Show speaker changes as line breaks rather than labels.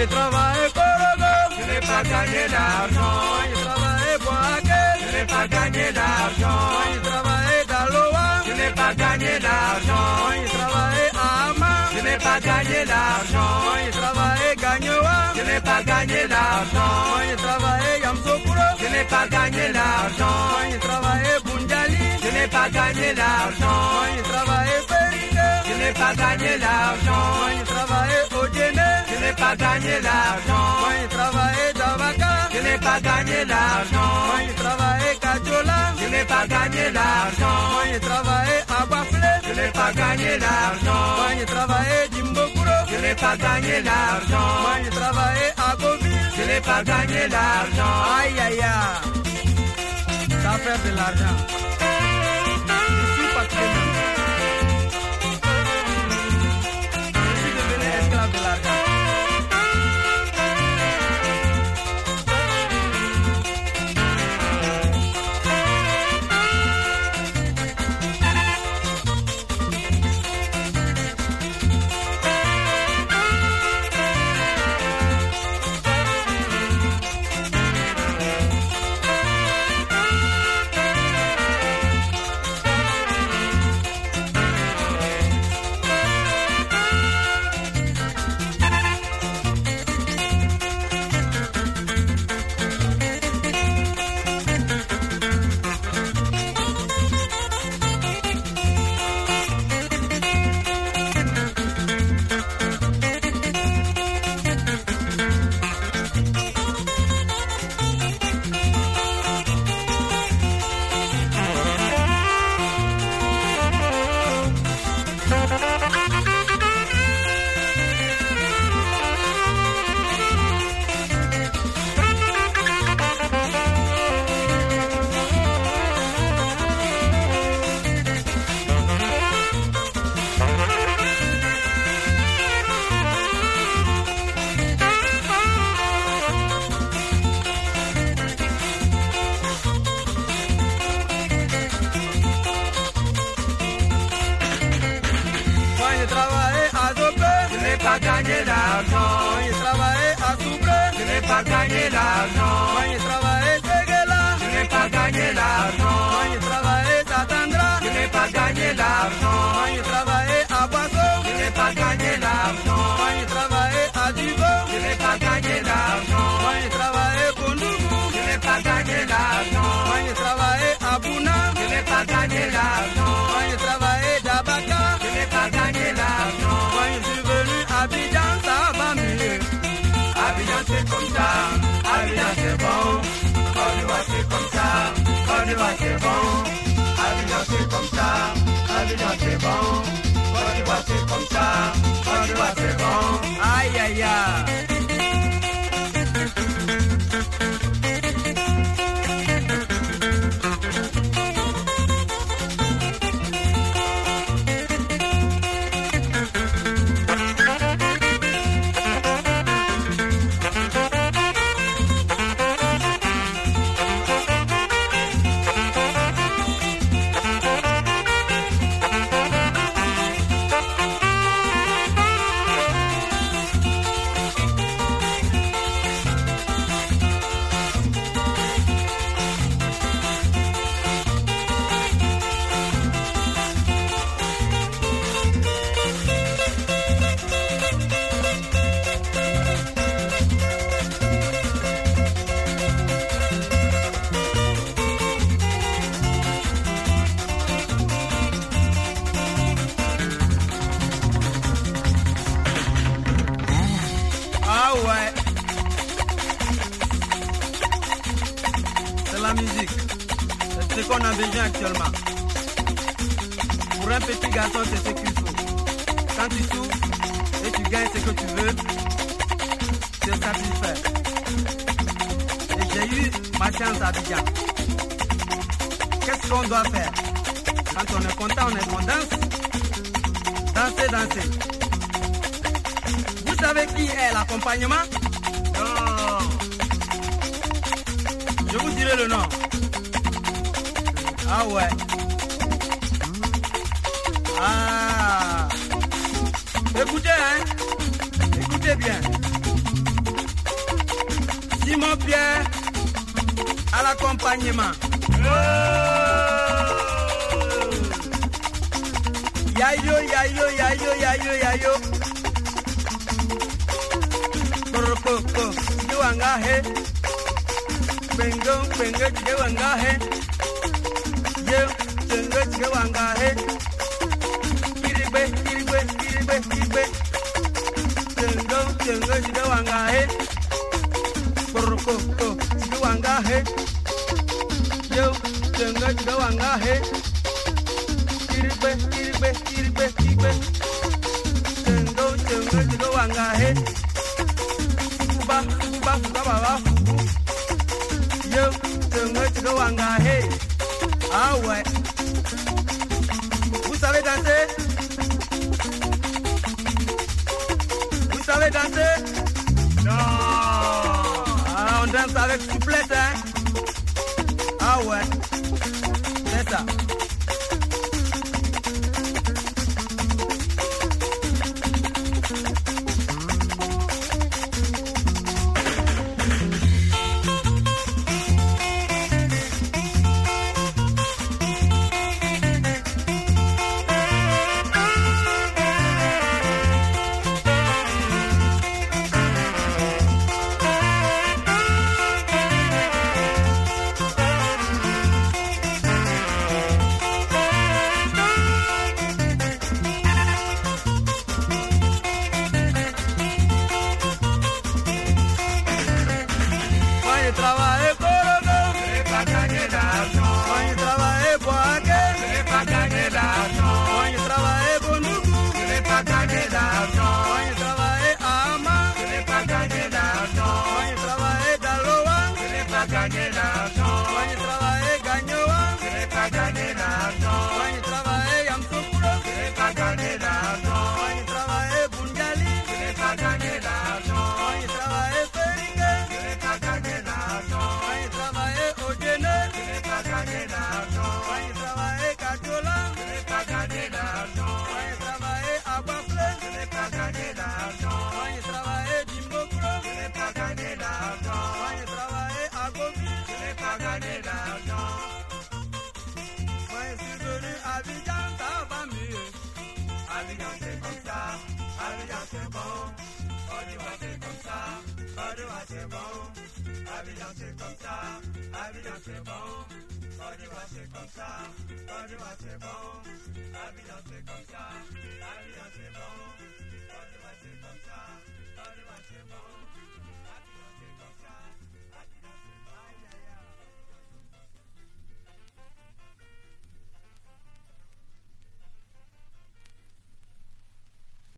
je travaille Korogo.
Je n'ai pas gagné l'argent.
Je travaille Boaké.
Je n'ai pas gagné l'argent.
Je travaille Daloa.
Je n'ai pas gagné l'argent.
Je travaille Ama.
Je n'ai pas gagné l'argent.
Je travaille Gagnoa.
Je n'ai pas gagné l'argent.
Je travaille Yamsokuro.
Je n'ai pas gagné l'argent.
Je travaille Bunjali.
Je n'ai pas gagné l'argent.
Je travaille Ferike.
Je n'ai pas gagné l'argent.
Je
pas gagné l'argent.
Je travaille Davaka.
Je n'ai pas gagné l'argent.
Je travaille Kajola.
Je n'ai pas gagné l'argent.
Je travaille Abafle.
Je n'ai pas gagné l'argent.
Je travaille Jimbokuro.
Je n'ai pas gagné l'argent.
Je travaille à Goville.
Je n'ai pas gagné l'argent.
Aïe aïe aïe. Ça fait de l'argent. acá. Oye, traba, eh, a tu Ay, ay, ay. Qu'on a besoin actuellement. Pour un petit garçon, c'est ce qu'il faut. Quand tu souffres et tu gagnes ce que tu veux, es satisfait. Et j'ai eu ma chance à Abidjan. Qu'est-ce qu'on doit faire? Quand on est content, on est on danse. Danser, danser. Vous savez qui est l'accompagnement? Je vous dirai le nom. Ah ouais. Ah. Écoutez, hein. Écoutez bien. Simon Pierre à l'accompagnement. Yayo, yayo, yayo, yayo, yayo. Korokoko, jiwanga he. Bengo, bengo, jiwanga he. Yo, Yo, wà ń ga he. Kirigbe kirigbe kirigbe kirigbe. Tèǹgó on danse avec souplesse, hein Ah ouais. C'est ça. Ọdún
wa ṣe kàn sá, ọdún
wa ṣe bọ̀ ó.
Ọdún wa ṣe kàn sá,
ọdún wa ṣe bọ̀ ó. Abidjan ṣe kàn sá,
Abidjan ṣe bọ̀ ó. Ọdún wa ṣe kàn sá, ọdún wa ṣe bọ̀ ó. Abidjan ṣe kàn sá, Abidjan ṣe bọ̀ ó.